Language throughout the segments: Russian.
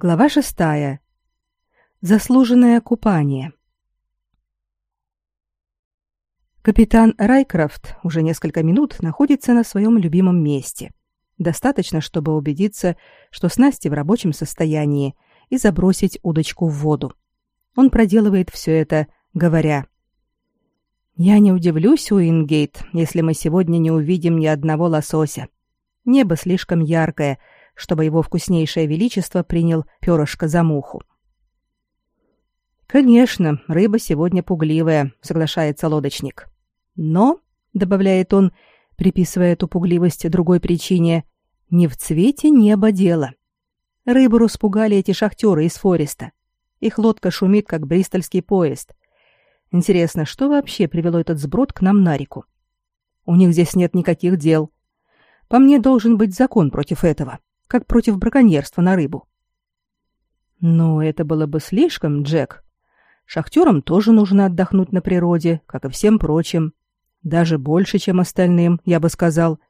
Глава шестая. Заслуженное купание. Капитан Райкрафт уже несколько минут находится на своем любимом месте. Достаточно, чтобы убедиться, что снасти в рабочем состоянии, и забросить удочку в воду. Он проделывает все это, говоря: "Я не удивлюсь, Уингейт, если мы сегодня не увидим ни одного лосося. Небо слишком яркое, чтобы его вкуснейшее величество принял перышко за муху. Конечно, рыба сегодня пугливая, соглашается лодочник. Но, добавляет он, приписывая эту пугливость другой причине, не в цвете неба дело. Рыбу распугали эти шахтеры из Фореста. Их лодка шумит, как бристольский поезд. Интересно, что вообще привело этот сброд к нам на реку? У них здесь нет никаких дел. По мне должен быть закон против этого как против браконьерства на рыбу. Но это было бы слишком, Джек. Шахтерам тоже нужно отдохнуть на природе, как и всем прочим. Даже больше, чем остальным, я бы сказал,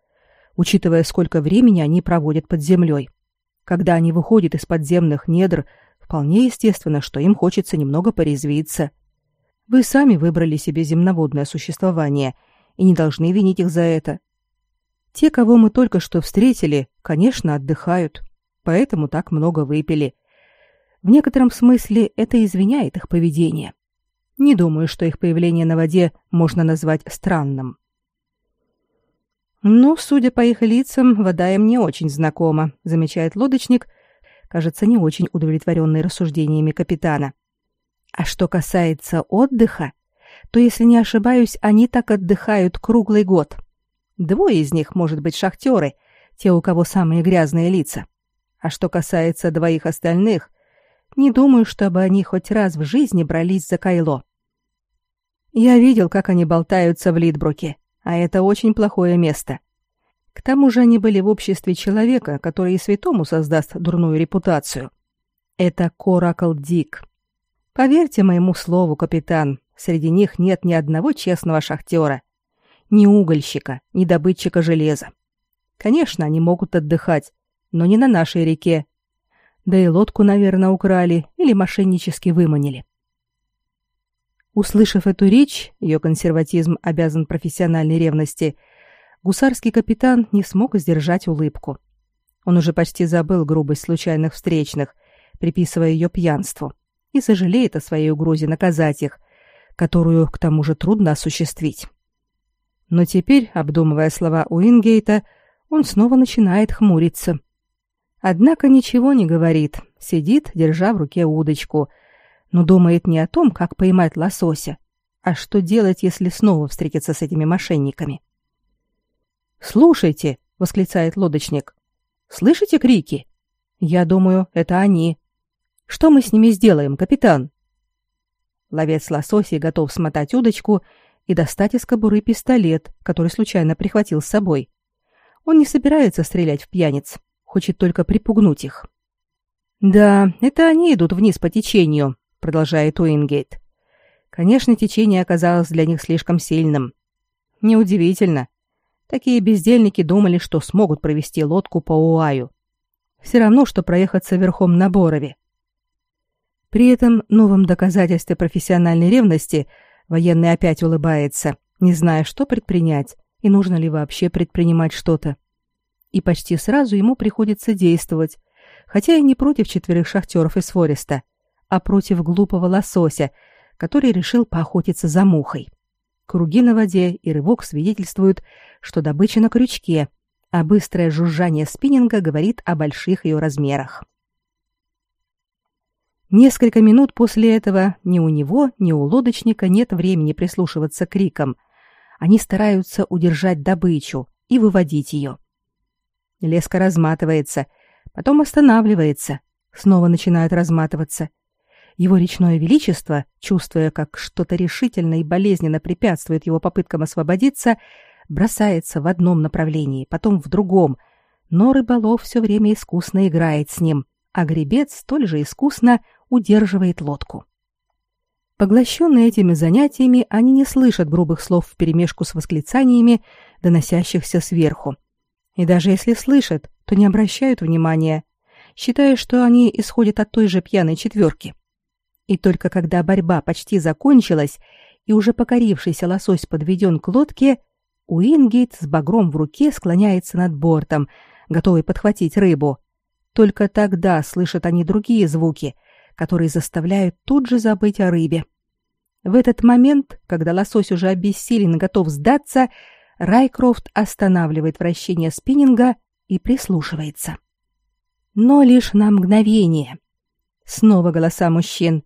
учитывая, сколько времени они проводят под землей. Когда они выходят из подземных недр, вполне естественно, что им хочется немного порезвиться. Вы сами выбрали себе земноводное существование и не должны винить их за это. Те, кого мы только что встретили, конечно, отдыхают, поэтому так много выпили. В некотором смысле это извиняет их поведение. Не думаю, что их появление на воде можно назвать странным. Но, судя по их лицам, вода им не очень знакома, замечает лодочник, кажется, не очень удовлетворенный рассуждениями капитана. А что касается отдыха, то, если не ошибаюсь, они так отдыхают круглый год. Двое из них, может быть, шахтеры, те, у кого самые грязные лица. А что касается двоих остальных, не думаю, чтобы они хоть раз в жизни брались за кайло. Я видел, как они болтаются в Литбруке, а это очень плохое место. К тому же они были в обществе человека, который и святому создаст дурную репутацию. Это Коракл Дик. Поверьте моему слову, капитан, среди них нет ни одного честного шахтера ни угольщика, ни добытчика железа. Конечно, они могут отдыхать, но не на нашей реке. Да и лодку, наверное, украли или мошеннически выманили. Услышав эту речь, ее консерватизм обязан профессиональной ревности, гусарский капитан не смог сдержать улыбку. Он уже почти забыл грубость случайных встречных, приписывая ее пьянству, и сожалеет о своей угрозе наказать их, которую, к тому же, трудно осуществить. Но теперь, обдумывая слова Уингейта, он снова начинает хмуриться. Однако ничего не говорит, сидит, держа в руке удочку, но думает не о том, как поймать лосося, а что делать, если снова встретиться с этими мошенниками. «Слушайте!» — восклицает лодочник. «Слышите крики? Я думаю, это они. Что мы с ними сделаем, капитан?» Ловец лососей готов смотать удочку и достать из кобуры пистолет, который случайно прихватил с собой. Он не собирается стрелять в пьяниц, хочет только припугнуть их. «Да, это они идут вниз по течению», — продолжает Уингейт. Конечно, течение оказалось для них слишком сильным. Неудивительно. Такие бездельники думали, что смогут провести лодку по Уаю. Все равно, что проехаться верхом на Борове. При этом новом доказательстве профессиональной ревности — Военный опять улыбается, не зная, что предпринять и нужно ли вообще предпринимать что-то. И почти сразу ему приходится действовать, хотя и не против четверых шахтеров из Фореста, а против глупого лосося, который решил поохотиться за мухой. Круги на воде и рывок свидетельствуют, что добыча на крючке, а быстрое жужжание спиннинга говорит о больших ее размерах. Несколько минут после этого ни у него, ни у лодочника нет времени прислушиваться к крикам. Они стараются удержать добычу и выводить ее. Леска разматывается, потом останавливается, снова начинает разматываться. Его речное величество, чувствуя, как что-то решительно и болезненно препятствует его попыткам освободиться, бросается в одном направлении, потом в другом, но рыболов все время искусно играет с ним, а гребец столь же искусно удерживает лодку. Поглощенные этими занятиями, они не слышат грубых слов вперемешку с восклицаниями, доносящихся сверху. И даже если слышат, то не обращают внимания, считая, что они исходят от той же пьяной четверки. И только когда борьба почти закончилась, и уже покорившийся лосось подведен к лодке, Уингейт с багром в руке склоняется над бортом, готовый подхватить рыбу. Только тогда слышат они другие звуки, которые заставляют тут же забыть о рыбе. В этот момент, когда лосось уже обессилен и готов сдаться, Райкрофт останавливает вращение спиннинга и прислушивается. Но лишь на мгновение. Снова голоса мужчин.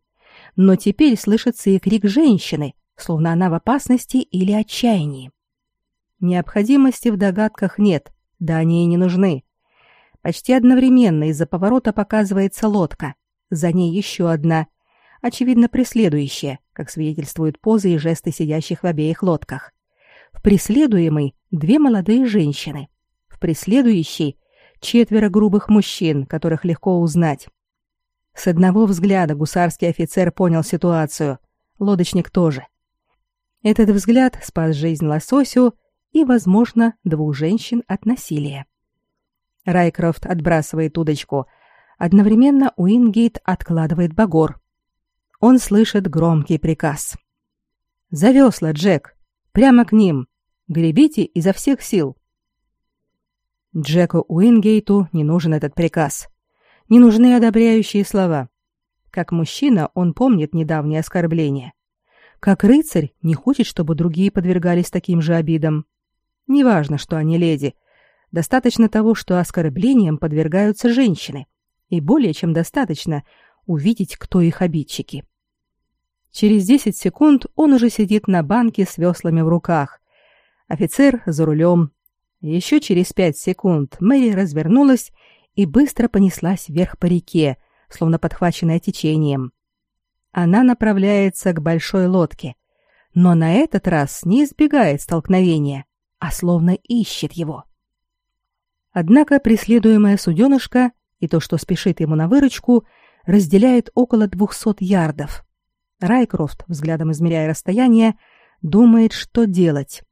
Но теперь слышится и крик женщины, словно она в опасности или отчаянии. Необходимости в догадках нет, да они и не нужны. Почти одновременно из-за поворота показывается лодка, за ней еще одна, очевидно преследующая, как свидетельствуют позы и жесты сидящих в обеих лодках. В преследуемой две молодые женщины, в преследующей четверо грубых мужчин, которых легко узнать. С одного взгляда гусарский офицер понял ситуацию, лодочник тоже. Этот взгляд спас жизнь лососю и, возможно, двух женщин от насилия. Райкрофт отбрасывает удочку. Одновременно Уингейт откладывает багор. Он слышит громкий приказ. «За весла, Джек! Прямо к ним! Гребите изо всех сил!» Джеку Уингейту не нужен этот приказ. Не нужны одобряющие слова. Как мужчина он помнит недавнее оскорбление. Как рыцарь не хочет, чтобы другие подвергались таким же обидам. Неважно, что они леди. Достаточно того, что оскорблениям подвергаются женщины. И более чем достаточно увидеть, кто их обидчики. Через 10 секунд он уже сидит на банке с веслами в руках. Офицер за рулем. Еще через 5 секунд Мэри развернулась и быстро понеслась вверх по реке, словно подхваченная течением. Она направляется к большой лодке, но на этот раз не избегает столкновения, а словно ищет его. Однако преследуемая суденышка и то, что спешит ему на выручку, разделяет около двухсот ярдов. Райкрофт, взглядом измеряя расстояние, думает, что делать.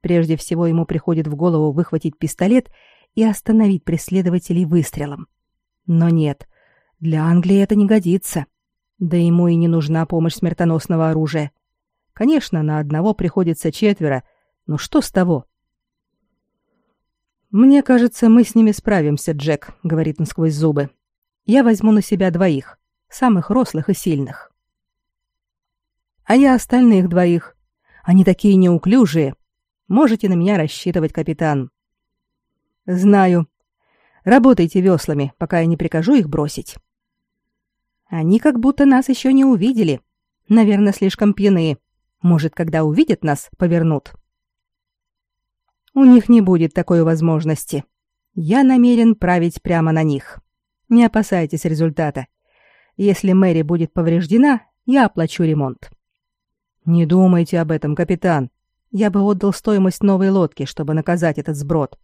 Прежде всего ему приходит в голову выхватить пистолет и остановить преследователей выстрелом. Но нет, для Англии это не годится. Да ему и не нужна помощь смертоносного оружия. Конечно, на одного приходится четверо, но что с того? «Мне кажется, мы с ними справимся, Джек», — говорит он сквозь зубы. «Я возьму на себя двоих, самых рослых и сильных». «А я остальных двоих. Они такие неуклюжие. Можете на меня рассчитывать, капитан». «Знаю. Работайте веслами, пока я не прикажу их бросить». Они как будто нас еще не увидели. Наверное, слишком пьяны. Может, когда увидят нас, повернут. У них не будет такой возможности. Я намерен править прямо на них. Не опасайтесь результата. Если Мэри будет повреждена, я оплачу ремонт. Не думайте об этом, капитан. Я бы отдал стоимость новой лодки, чтобы наказать этот сброд,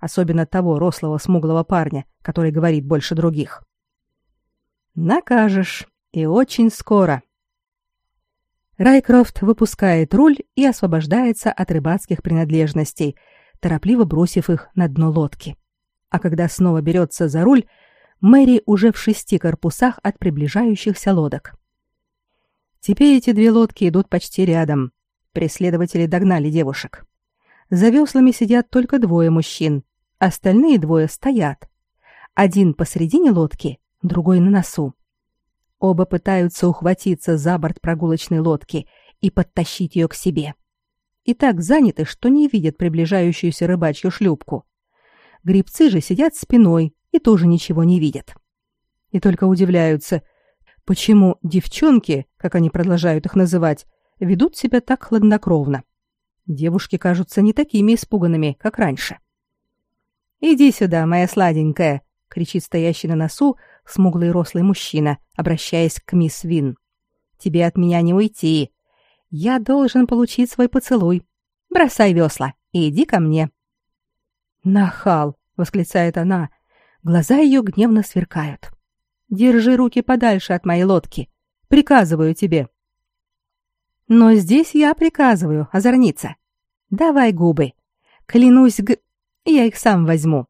особенно того рослого смуглого парня, который говорит больше других. Накажешь. И очень скоро. Райкрофт выпускает руль и освобождается от рыбацких принадлежностей, торопливо бросив их на дно лодки. А когда снова берется за руль, Мэри уже в шести корпусах от приближающихся лодок. Теперь эти две лодки идут почти рядом. Преследователи догнали девушек. За веслами сидят только двое мужчин, остальные двое стоят. Один посредине лодки, другой на носу. Оба пытаются ухватиться за борт прогулочной лодки и подтащить ее к себе. И так заняты, что не видят приближающуюся рыбачью шлюпку. Грибцы же сидят спиной и тоже ничего не видят. И только удивляются, почему девчонки, как они продолжают их называть, ведут себя так хладнокровно. Девушки кажутся не такими испуганными, как раньше. «Иди сюда, моя сладенькая!» — кричит стоящий на носу смуглый рослый мужчина, обращаясь к мисс Вин. «Тебе от меня не уйти. Я должен получить свой поцелуй. Бросай весла и иди ко мне». «Нахал!» — восклицает она. Глаза ее гневно сверкают. «Держи руки подальше от моей лодки. Приказываю тебе». «Но здесь я приказываю, озорница. Давай губы. Клянусь, г... я их сам возьму».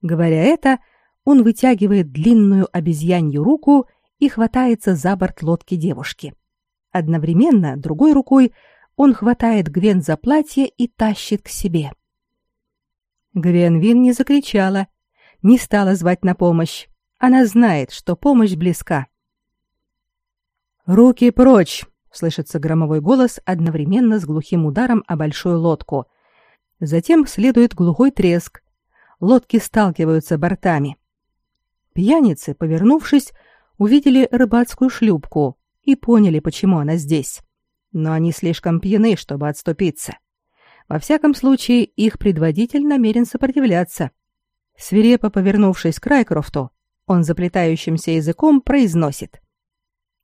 Говоря это, он вытягивает длинную обезьянью руку и хватается за борт лодки девушки. Одновременно другой рукой он хватает Гвен за платье и тащит к себе. Гвен Вин не закричала, не стала звать на помощь. Она знает, что помощь близка. «Руки прочь!» — слышится громовой голос одновременно с глухим ударом о большую лодку. Затем следует глухой треск. Лодки сталкиваются бортами. Пьяницы, повернувшись, увидели рыбацкую шлюпку и поняли, почему она здесь. Но они слишком пьяны, чтобы отступиться. Во всяком случае, их предводитель намерен сопротивляться. Свирепо повернувшись к Райкрофту, он заплетающимся языком произносит.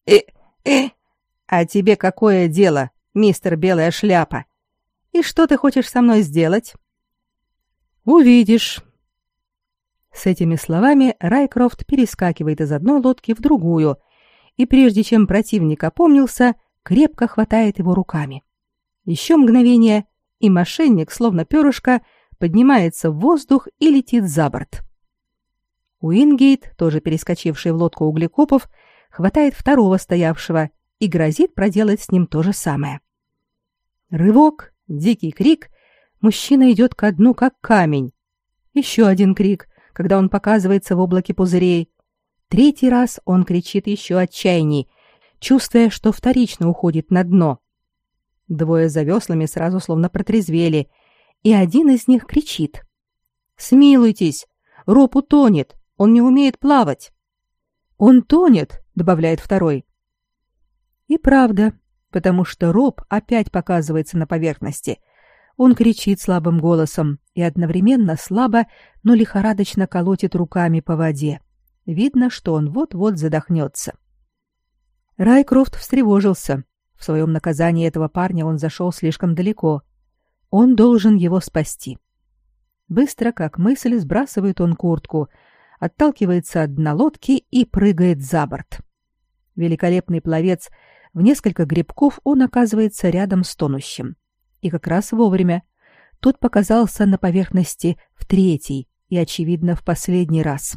«Э, э, а тебе какое дело, мистер Белая Шляпа? И что ты хочешь со мной сделать?» «Увидишь». С этими словами Райкрофт перескакивает из одной лодки в другую, и прежде чем противник опомнился, крепко хватает его руками. Еще мгновение, и мошенник, словно перышко, поднимается в воздух и летит за борт. Уингейт, тоже перескочивший в лодку углекопов, хватает второго стоявшего и грозит проделать с ним то же самое. Рывок, дикий крик, мужчина идет ко дну, как камень. Еще один крик, когда он показывается в облаке пузырей. Третий раз он кричит еще отчаянней, чувствуя, что вторично уходит на дно. Двое за веслами сразу словно протрезвели, и один из них кричит. «Смилуйтесь! Роб утонет! Он не умеет плавать!» «Он тонет!» — добавляет второй. И правда, потому что Роб опять показывается на поверхности. Он кричит слабым голосом и одновременно слабо, но лихорадочно колотит руками по воде. Видно, что он вот-вот задохнется. Райкрофт встревожился. В своем наказании этого парня он зашел слишком далеко. Он должен его спасти. Быстро, как мысль, сбрасывает он куртку, отталкивается от дна лодки и прыгает за борт. Великолепный пловец — в несколько грибков он оказывается рядом с тонущим. И как раз вовремя. Тот показался на поверхности в третий и, очевидно, в последний раз.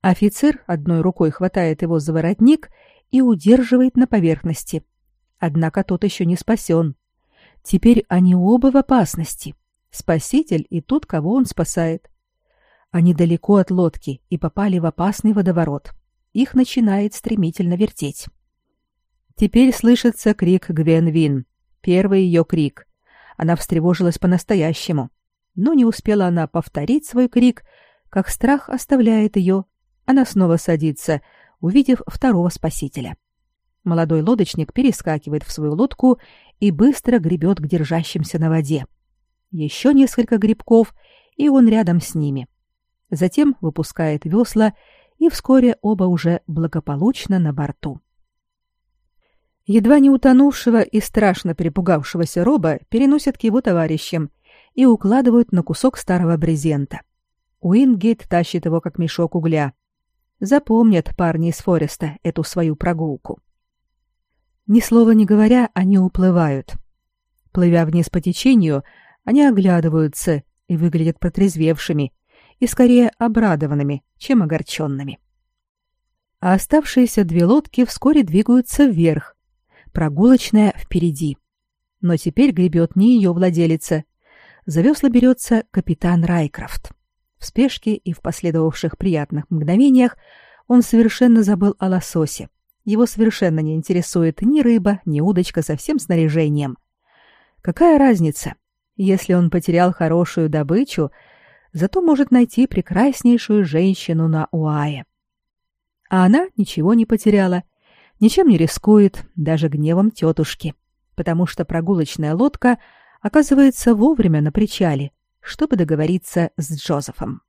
Офицер одной рукой хватает его за воротник и удерживает на поверхности. Однако тот еще не спасен. Теперь они оба в опасности. Спаситель и тот, кого он спасает. Они далеко от лодки и попали в опасный водоворот. Их начинает стремительно вертеть. Теперь слышится крик Гвен Вин. Первый ее крик. Она встревожилась по-настоящему. Но не успела она повторить свой крик, как страх оставляет ее. Она снова садится, увидев второго спасителя. Молодой лодочник перескакивает в свою лодку и быстро гребет к держащимся на воде. Еще несколько грибков, и он рядом с ними. Затем выпускает весла, и вскоре оба уже благополучно на борту. Едва не утонувшего и страшно перепугавшегося Роба переносят к его товарищам и укладывают на кусок старого брезента. Уингейт тащит его как мешок угля. Запомнят парни из Фореста эту свою прогулку. Ни слова не говоря, они уплывают. Плывя вниз по течению, они оглядываются и выглядят протрезвевшими и скорее обрадованными, чем огорченными. А оставшиеся две лодки вскоре двигаются вверх, Прогулочная впереди. Но теперь гребет не ее владелица. За весла берется капитан Райкрафт. В спешке и в последовавших приятных мгновениях он совершенно забыл о лососе. Его совершенно не интересует ни рыба, ни удочка со всем снаряжением. Какая разница? Если он потерял хорошую добычу, зато может найти прекраснейшую женщину на Уае. А она ничего не потеряла — ничем не рискует, даже гневом тетушки, потому что прогулочная лодка оказывается вовремя на причале, чтобы договориться с Джозефом.